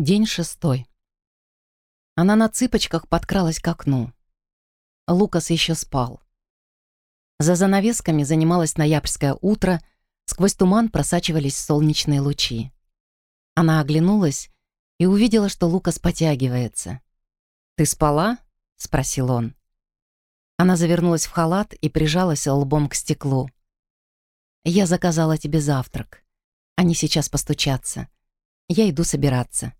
День шестой. Она на цыпочках подкралась к окну. Лукас еще спал. За занавесками занималось ноябрьское утро, сквозь туман просачивались солнечные лучи. Она оглянулась и увидела, что Лукас потягивается. «Ты спала?» — спросил он. Она завернулась в халат и прижалась лбом к стеклу. «Я заказала тебе завтрак. Они сейчас постучатся. Я иду собираться».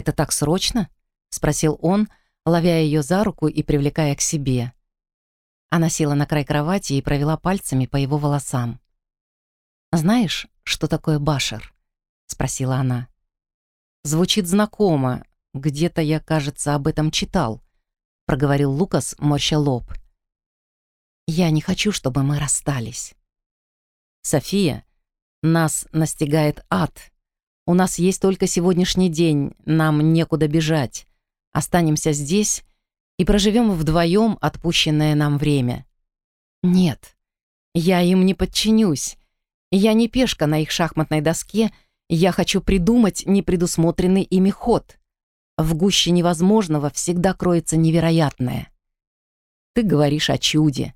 «Это так срочно?» — спросил он, ловя ее за руку и привлекая к себе. Она села на край кровати и провела пальцами по его волосам. «Знаешь, что такое башер?» — спросила она. «Звучит знакомо. Где-то я, кажется, об этом читал», — проговорил Лукас, морща лоб. «Я не хочу, чтобы мы расстались». «София, нас настигает ад», у нас есть только сегодняшний день, нам некуда бежать. Останемся здесь и проживем вдвоем отпущенное нам время. Нет, я им не подчинюсь. Я не пешка на их шахматной доске, я хочу придумать непредусмотренный ими ход. В гуще невозможного всегда кроется невероятное. Ты говоришь о чуде,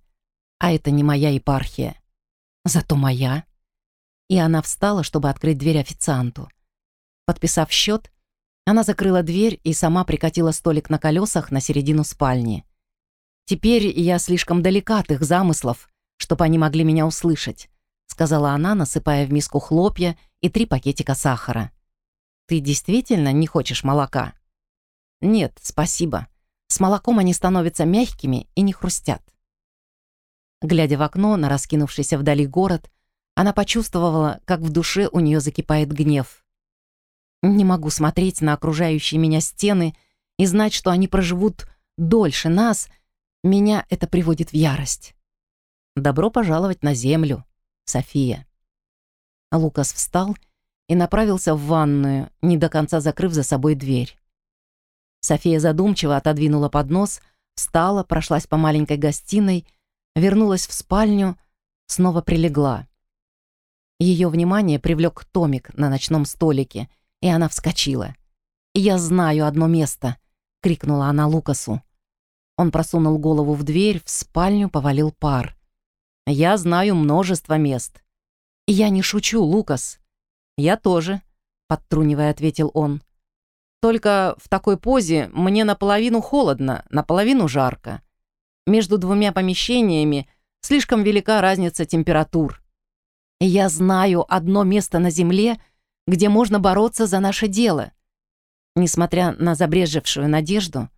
а это не моя епархия. Зато моя. И она встала, чтобы открыть дверь официанту. Подписав счет, она закрыла дверь и сама прикатила столик на колесах на середину спальни. «Теперь я слишком далека от их замыслов, чтобы они могли меня услышать», сказала она, насыпая в миску хлопья и три пакетика сахара. «Ты действительно не хочешь молока?» «Нет, спасибо. С молоком они становятся мягкими и не хрустят». Глядя в окно на раскинувшийся вдали город, она почувствовала, как в душе у нее закипает гнев. Не могу смотреть на окружающие меня стены и знать, что они проживут дольше нас. Меня это приводит в ярость. Добро пожаловать на землю, София. Лукас встал и направился в ванную, не до конца закрыв за собой дверь. София задумчиво отодвинула поднос, встала, прошлась по маленькой гостиной, вернулась в спальню, снова прилегла. Ее внимание привлек томик на ночном столике — и она вскочила. «Я знаю одно место!» — крикнула она Лукасу. Он просунул голову в дверь, в спальню повалил пар. «Я знаю множество мест». «Я не шучу, Лукас». «Я тоже», — подтрунивая ответил он. «Только в такой позе мне наполовину холодно, наполовину жарко. Между двумя помещениями слишком велика разница температур. Я знаю одно место на Земле — где можно бороться за наше дело. Несмотря на забрежевшую надежду,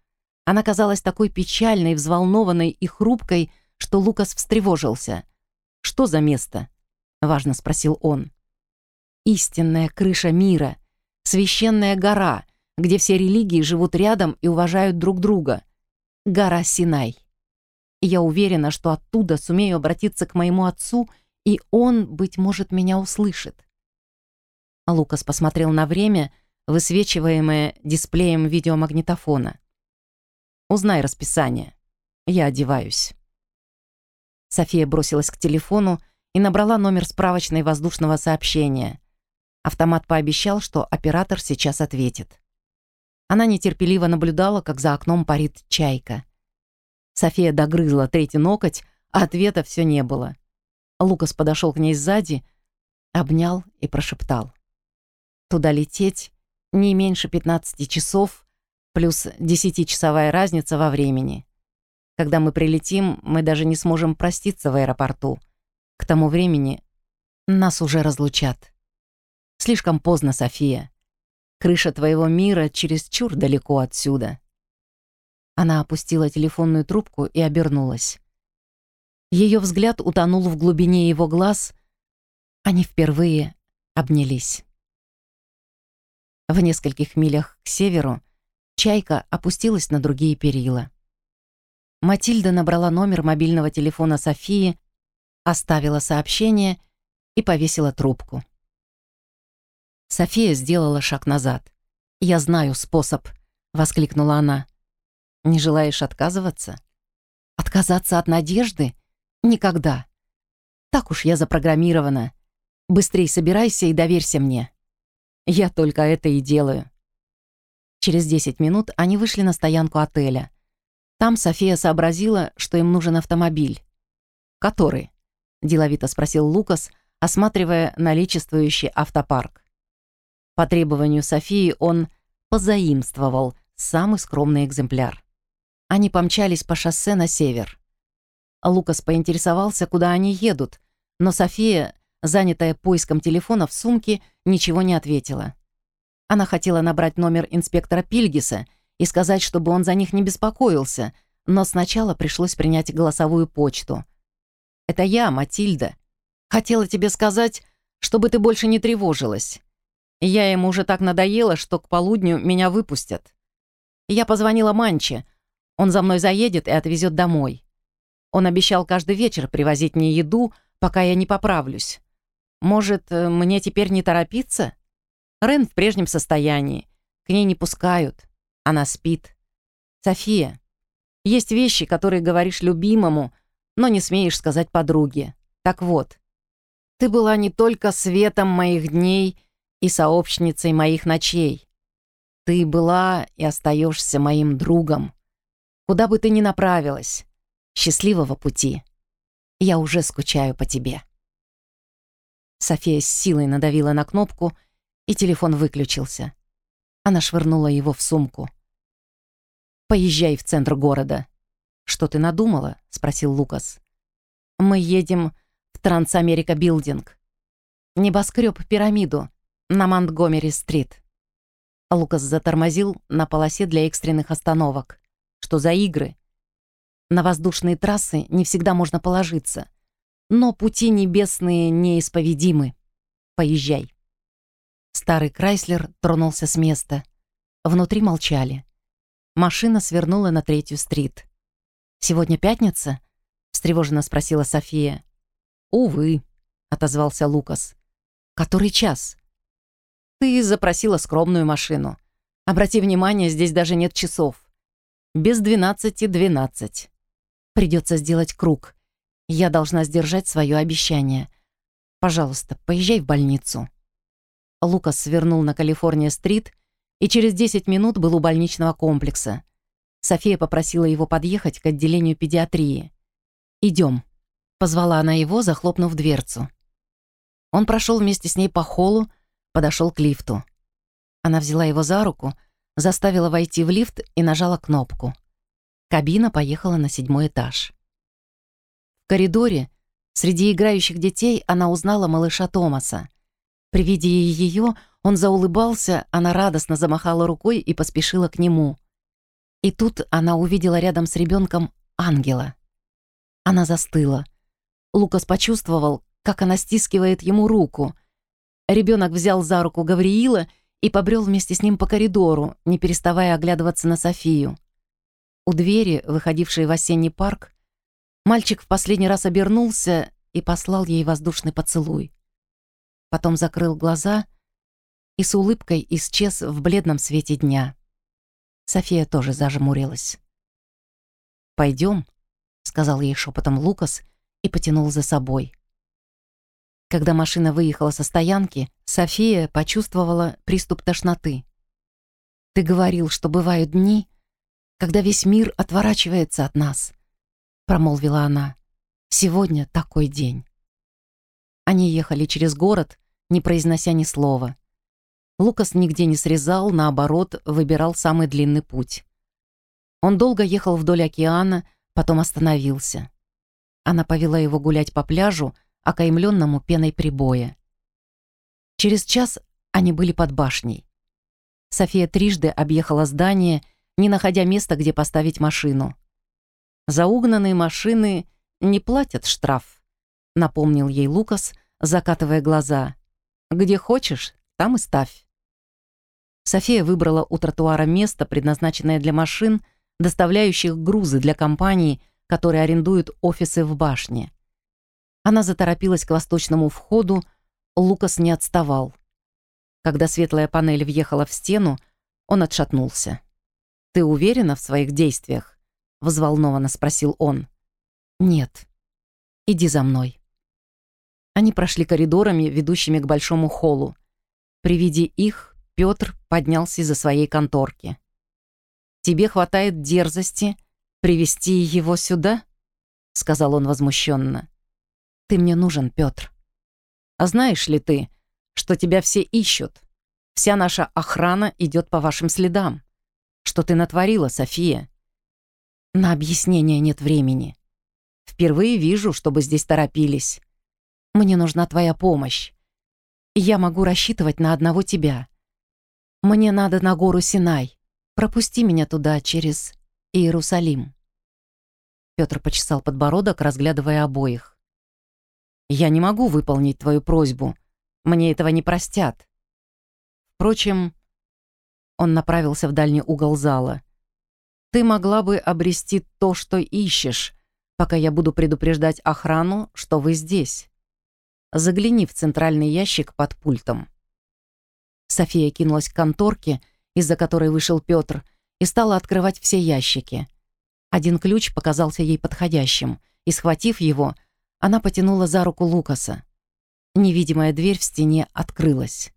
она казалась такой печальной, взволнованной и хрупкой, что Лукас встревожился. «Что за место?» — важно спросил он. «Истинная крыша мира, священная гора, где все религии живут рядом и уважают друг друга. Гора Синай. Я уверена, что оттуда сумею обратиться к моему отцу, и он, быть может, меня услышит. Лукас посмотрел на время, высвечиваемое дисплеем видеомагнитофона. «Узнай расписание. Я одеваюсь». София бросилась к телефону и набрала номер справочной воздушного сообщения. Автомат пообещал, что оператор сейчас ответит. Она нетерпеливо наблюдала, как за окном парит чайка. София догрызла третий ноготь, а ответа все не было. Лукас подошел к ней сзади, обнял и прошептал. Туда лететь не меньше 15 часов, плюс 10-часовая разница во времени. Когда мы прилетим, мы даже не сможем проститься в аэропорту. К тому времени нас уже разлучат. Слишком поздно, София. Крыша твоего мира чересчур далеко отсюда. Она опустила телефонную трубку и обернулась. Ее взгляд утонул в глубине его глаз. Они впервые обнялись. В нескольких милях к северу «Чайка» опустилась на другие перила. Матильда набрала номер мобильного телефона Софии, оставила сообщение и повесила трубку. София сделала шаг назад. «Я знаю способ», — воскликнула она. «Не желаешь отказываться?» «Отказаться от надежды? Никогда. Так уж я запрограммирована. Быстрей собирайся и доверься мне». Я только это и делаю. Через 10 минут они вышли на стоянку отеля. Там София сообразила, что им нужен автомобиль. «Который?» – деловито спросил Лукас, осматривая наличествующий автопарк. По требованию Софии он позаимствовал самый скромный экземпляр. Они помчались по шоссе на север. Лукас поинтересовался, куда они едут, но София, занятая поиском телефона в сумке, ничего не ответила. Она хотела набрать номер инспектора Пильгиса и сказать, чтобы он за них не беспокоился, но сначала пришлось принять голосовую почту. «Это я, Матильда. Хотела тебе сказать, чтобы ты больше не тревожилась. Я ему уже так надоела, что к полудню меня выпустят. Я позвонила Манче. Он за мной заедет и отвезет домой. Он обещал каждый вечер привозить мне еду, пока я не поправлюсь. Может, э, мне теперь не торопиться?» Рен в прежнем состоянии. К ней не пускают. Она спит. София, есть вещи, которые говоришь любимому, но не смеешь сказать подруге. Так вот, ты была не только светом моих дней и сообщницей моих ночей. Ты была и остаешься моим другом. Куда бы ты ни направилась, счастливого пути. Я уже скучаю по тебе. София с силой надавила на кнопку — и телефон выключился. Она швырнула его в сумку. «Поезжай в центр города». «Что ты надумала?» — спросил Лукас. «Мы едем в Трансамерика Билдинг. Небоскреб пирамиду на Монтгомери-стрит». Лукас затормозил на полосе для экстренных остановок. «Что за игры?» «На воздушные трассы не всегда можно положиться, но пути небесные неисповедимы. Поезжай». Старый Крайслер тронулся с места. Внутри молчали. Машина свернула на третью стрит. «Сегодня пятница?» — встревоженно спросила София. «Увы», — отозвался Лукас. «Который час?» «Ты запросила скромную машину. Обрати внимание, здесь даже нет часов. Без двенадцати двенадцать. Придется сделать круг. Я должна сдержать свое обещание. Пожалуйста, поезжай в больницу». Лукас свернул на Калифорния-стрит и через 10 минут был у больничного комплекса. София попросила его подъехать к отделению педиатрии. «Идем», — позвала она его, захлопнув дверцу. Он прошел вместе с ней по холлу, подошел к лифту. Она взяла его за руку, заставила войти в лифт и нажала кнопку. Кабина поехала на седьмой этаж. В коридоре среди играющих детей она узнала малыша Томаса. При виде ее он заулыбался, она радостно замахала рукой и поспешила к нему. И тут она увидела рядом с ребенком ангела. Она застыла. Лукас почувствовал, как она стискивает ему руку. Ребенок взял за руку Гавриила и побрел вместе с ним по коридору, не переставая оглядываться на Софию. У двери, выходившей в осенний парк, мальчик в последний раз обернулся и послал ей воздушный поцелуй потом закрыл глаза и с улыбкой исчез в бледном свете дня. София тоже зажмурилась. «Пойдем», — сказал ей шепотом Лукас и потянул за собой. Когда машина выехала со стоянки, София почувствовала приступ тошноты. «Ты говорил, что бывают дни, когда весь мир отворачивается от нас», — промолвила она. «Сегодня такой день». Они ехали через город, не произнося ни слова. Лукас нигде не срезал, наоборот, выбирал самый длинный путь. Он долго ехал вдоль океана, потом остановился. Она повела его гулять по пляжу, окаймленному пеной прибоя. Через час они были под башней. София трижды объехала здание, не находя места, где поставить машину. За угнанные машины не платят штраф напомнил ей Лукас, закатывая глаза. «Где хочешь, там и ставь». София выбрала у тротуара место, предназначенное для машин, доставляющих грузы для компаний, которые арендуют офисы в башне. Она заторопилась к восточному входу, Лукас не отставал. Когда светлая панель въехала в стену, он отшатнулся. «Ты уверена в своих действиях?» — взволнованно спросил он. «Нет. Иди за мной». Они прошли коридорами, ведущими к большому холлу. При виде их Петр поднялся из-за своей конторки. тебе хватает дерзости привести его сюда?» — сказал он возмущенно. «Ты мне нужен, Петр. А знаешь ли ты, что тебя все ищут? Вся наша охрана идет по вашим следам. Что ты натворила, София?» «На объяснение нет времени. Впервые вижу, чтобы здесь торопились. Мне нужна твоя помощь. Я могу рассчитывать на одного тебя. Мне надо на гору Синай. Пропусти меня туда через Иерусалим». Петр почесал подбородок, разглядывая обоих. «Я не могу выполнить твою просьбу. Мне этого не простят. Впрочем, он направился в дальний угол зала. «Ты могла бы обрести то, что ищешь, пока я буду предупреждать охрану, что вы здесь. Загляни в центральный ящик под пультом». София кинулась к конторке, из-за которой вышел Петр, и стала открывать все ящики. Один ключ показался ей подходящим, и, схватив его, она потянула за руку Лукаса. Невидимая дверь в стене открылась.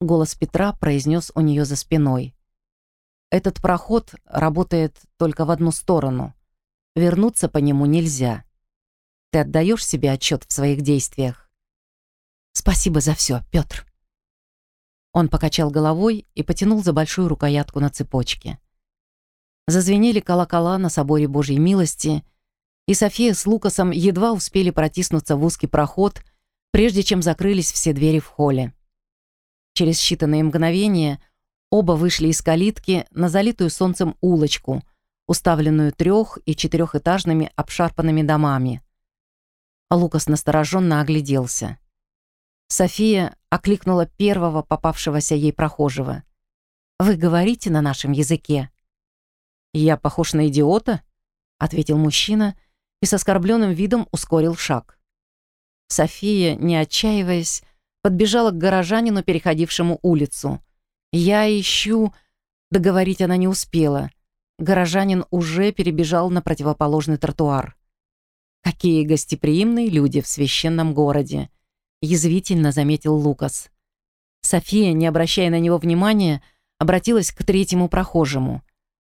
Голос Петра произнес у нее за спиной. «Этот проход работает только в одну сторону. Вернуться по нему нельзя. Ты отдаешь себе отчет в своих действиях?» «Спасибо за все, Петр». Он покачал головой и потянул за большую рукоятку на цепочке. Зазвенели колокола на соборе Божьей милости, и София с Лукасом едва успели протиснуться в узкий проход, прежде чем закрылись все двери в холле. Через считанные мгновения оба вышли из калитки на залитую солнцем улочку, уставленную трех- и четырехэтажными обшарпанными домами. Лукас настороженно огляделся. София окликнула первого попавшегося ей прохожего. «Вы говорите на нашем языке?» «Я похож на идиота?» — ответил мужчина и с оскорбленным видом ускорил шаг. София, не отчаиваясь, подбежала к горожанину, переходившему улицу. «Я ищу...» Договорить она не успела. Горожанин уже перебежал на противоположный тротуар. «Какие гостеприимные люди в священном городе!» Язвительно заметил Лукас. София, не обращая на него внимания, обратилась к третьему прохожему.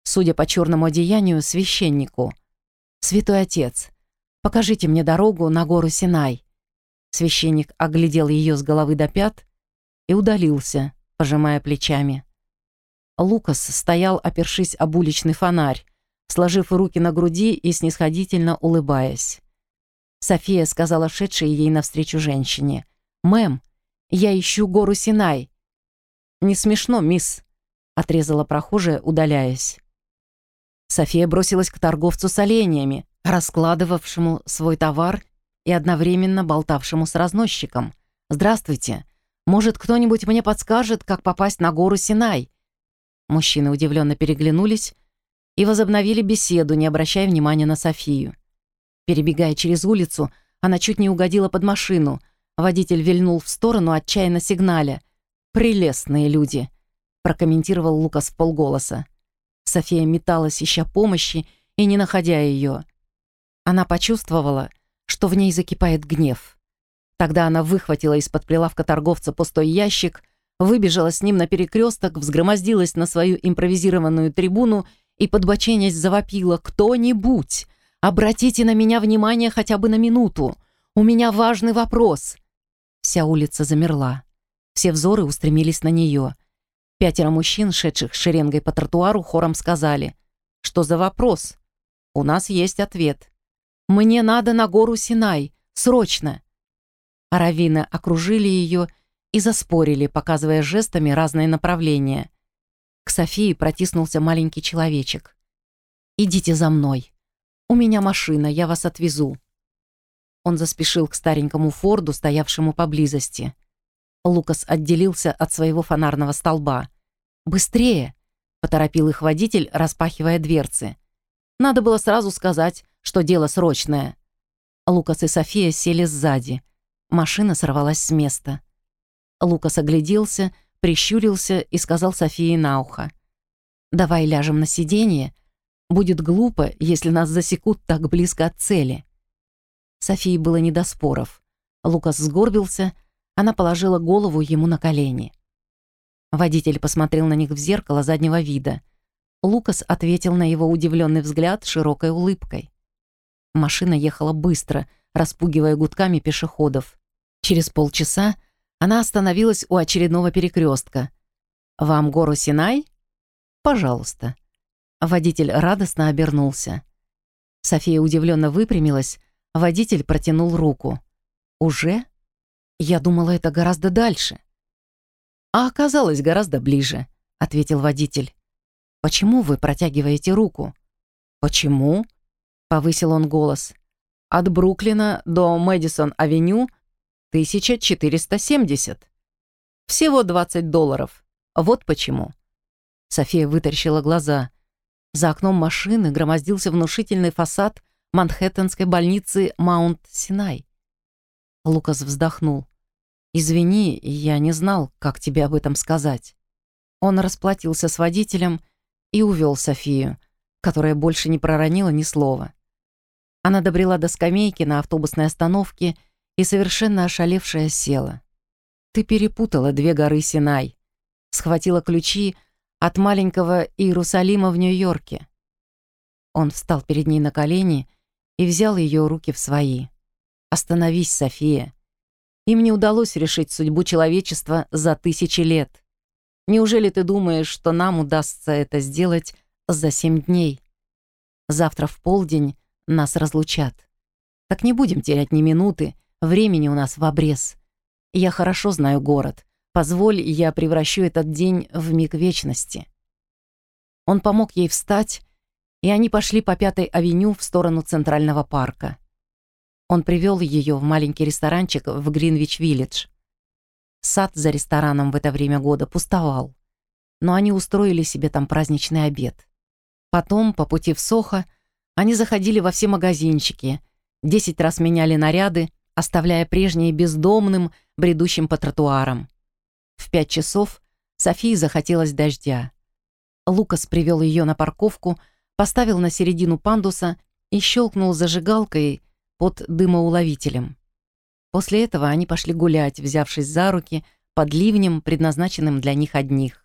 Судя по черному одеянию, священнику. «Святой отец, покажите мне дорогу на гору Синай. Священник оглядел ее с головы до пят и удалился, пожимая плечами. Лукас стоял, опершись об уличный фонарь, сложив руки на груди и снисходительно улыбаясь. София сказала шедшей ей навстречу женщине. «Мэм, я ищу гору Синай». «Не смешно, мисс», — отрезала прохожая, удаляясь. София бросилась к торговцу с оленями, раскладывавшему свой товар и одновременно болтавшему с разносчиком. «Здравствуйте. Может, кто-нибудь мне подскажет, как попасть на гору Синай?» Мужчины удивленно переглянулись и возобновили беседу, не обращая внимания на Софию. Перебегая через улицу, она чуть не угодила под машину. Водитель вильнул в сторону, отчаянно сигналя. «Прелестные люди», — прокомментировал Лукас в полголоса. София металась, ища помощи, и не находя ее. Она почувствовала, что в ней закипает гнев. Тогда она выхватила из-под прилавка торговца пустой ящик, выбежала с ним на перекресток, взгромоздилась на свою импровизированную трибуну и, подбоченясь, завопила «Кто-нибудь! Обратите на меня внимание хотя бы на минуту! У меня важный вопрос!» Вся улица замерла. Все взоры устремились на нее. Пятеро мужчин, шедших шеренгой по тротуару, хором сказали «Что за вопрос?» «У нас есть ответ». «Мне надо на гору Синай! Срочно!» Аравины окружили ее и заспорили, показывая жестами разные направления. К Софии протиснулся маленький человечек. «Идите за мной. У меня машина, я вас отвезу». Он заспешил к старенькому Форду, стоявшему поблизости. Лукас отделился от своего фонарного столба. «Быстрее!» — поторопил их водитель, распахивая дверцы. Надо было сразу сказать, что дело срочное. Лукас и София сели сзади. Машина сорвалась с места. Лукас огляделся, прищурился и сказал Софии на ухо. «Давай ляжем на сиденье. Будет глупо, если нас засекут так близко от цели». Софии было не до споров. Лукас сгорбился, она положила голову ему на колени. Водитель посмотрел на них в зеркало заднего вида. Лукас ответил на его удивленный взгляд широкой улыбкой. Машина ехала быстро, распугивая гудками пешеходов. Через полчаса она остановилась у очередного перекрестка. «Вам гору Синай?» «Пожалуйста». Водитель радостно обернулся. София удивленно выпрямилась, водитель протянул руку. «Уже?» Я думала, это гораздо дальше. «А оказалось гораздо ближе», — ответил водитель. «Почему вы протягиваете руку?» «Почему?» — повысил он голос. «От Бруклина до Мэдисон-авеню 1470. Всего 20 долларов. Вот почему». София вытаращила глаза. За окном машины громоздился внушительный фасад Манхэттенской больницы Маунт-Синай. Лукас вздохнул. «Извини, я не знал, как тебе об этом сказать». Он расплатился с водителем и увел Софию, которая больше не проронила ни слова. Она добрела до скамейки на автобусной остановке и совершенно ошалевшая села. «Ты перепутала две горы Синай», схватила ключи от маленького Иерусалима в Нью-Йорке. Он встал перед ней на колени и взял ее руки в свои. «Остановись, София. Им не удалось решить судьбу человечества за тысячи лет. Неужели ты думаешь, что нам удастся это сделать за семь дней? Завтра в полдень нас разлучат. Так не будем терять ни минуты, времени у нас в обрез. Я хорошо знаю город. Позволь, я превращу этот день в миг вечности». Он помог ей встать, и они пошли по Пятой авеню в сторону Центрального парка. Он привел ее в маленький ресторанчик в Гринвич-Виллидж. Сад за рестораном в это время года пустовал, но они устроили себе там праздничный обед. Потом, по пути в Сохо, они заходили во все магазинчики, десять раз меняли наряды, оставляя прежние бездомным, бредущим по тротуарам. В пять часов Софии захотелось дождя. Лукас привел ее на парковку, поставил на середину пандуса и щелкнул зажигалкой под дымоуловителем. После этого они пошли гулять, взявшись за руки, под ливнем, предназначенным для них одних.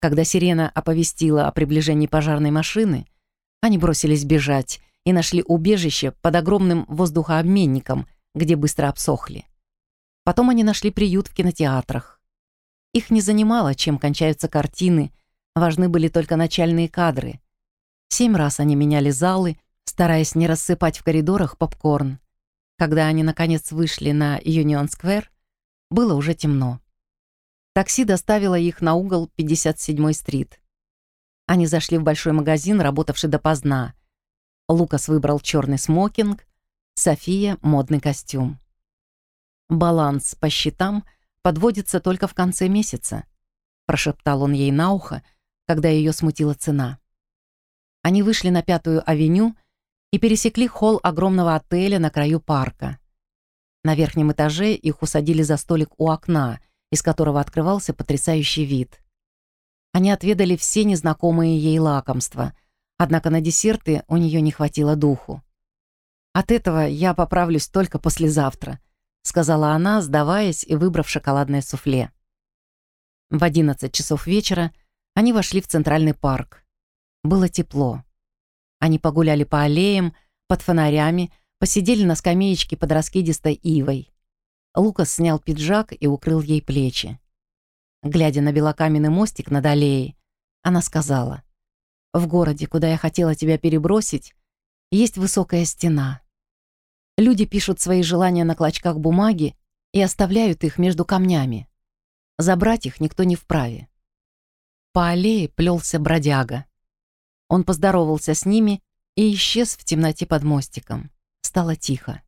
Когда сирена оповестила о приближении пожарной машины, они бросились бежать и нашли убежище под огромным воздухообменником, где быстро обсохли. Потом они нашли приют в кинотеатрах. Их не занимало, чем кончаются картины, важны были только начальные кадры. Семь раз они меняли залы, стараясь не рассыпать в коридорах попкорн. Когда они, наконец, вышли на Юнион-сквер, было уже темно. Такси доставило их на угол 57-й стрит. Они зашли в большой магазин, работавший допоздна. Лукас выбрал черный смокинг, София — модный костюм. «Баланс по счетам подводится только в конце месяца», прошептал он ей на ухо, когда ее смутила цена. Они вышли на Пятую авеню и пересекли холл огромного отеля на краю парка. На верхнем этаже их усадили за столик у окна, из которого открывался потрясающий вид. Они отведали все незнакомые ей лакомства, однако на десерты у нее не хватило духу. «От этого я поправлюсь только послезавтра», сказала она, сдаваясь и выбрав шоколадное суфле. В 11 часов вечера они вошли в Центральный парк. Было тепло. Они погуляли по аллеям, под фонарями, посидели на скамеечке под раскидистой ивой. Лукас снял пиджак и укрыл ей плечи. Глядя на белокаменный мостик над аллеей, она сказала, «В городе, куда я хотела тебя перебросить, есть высокая стена. Люди пишут свои желания на клочках бумаги и оставляют их между камнями. Забрать их никто не вправе. По аллее плелся бродяга. Он поздоровался с ними и исчез в темноте под мостиком. Стало тихо.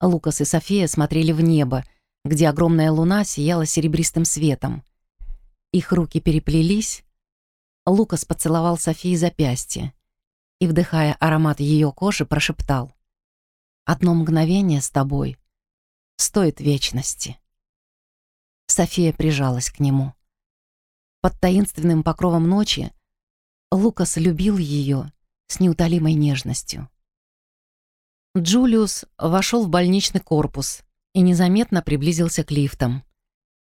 Лукас и София смотрели в небо, где огромная луна сияла серебристым светом. Их руки переплелись. Лукас поцеловал Софии запястье и, вдыхая аромат ее кожи, прошептал. Одно мгновение с тобой стоит вечности. София прижалась к нему. Под таинственным покровом ночи Лукас любил ее с неутолимой нежностью. Джулиус вошел в больничный корпус и незаметно приблизился к лифтам.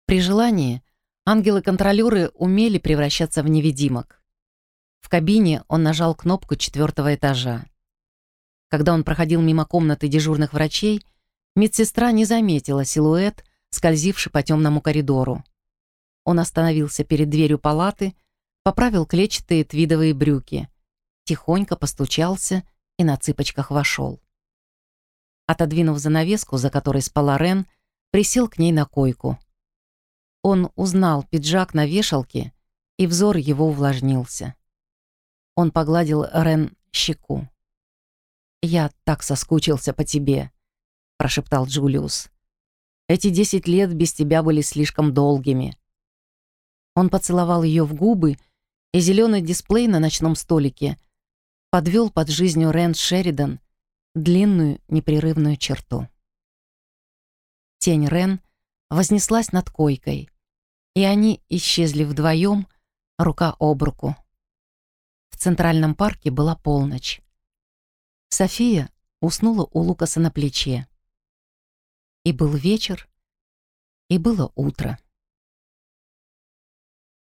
При желании ангелы-контролеры умели превращаться в невидимок. кабине он нажал кнопку четвертого этажа. Когда он проходил мимо комнаты дежурных врачей, медсестра не заметила силуэт, скользивший по темному коридору. Он остановился перед дверью палаты, поправил клетчатые твидовые брюки, тихонько постучался и на цыпочках вошел. Отодвинув занавеску, за которой спала Рен, присел к ней на койку. Он узнал пиджак на вешалке, и взор его увлажнился. Он погладил Рен щеку. «Я так соскучился по тебе», — прошептал Джулиус. «Эти десять лет без тебя были слишком долгими». Он поцеловал ее в губы, и зеленый дисплей на ночном столике подвел под жизнью Рен Шеридан длинную непрерывную черту. Тень Рен вознеслась над койкой, и они исчезли вдвоем, рука об руку. В Центральном парке была полночь. София уснула у Лукаса на плече. И был вечер, и было утро.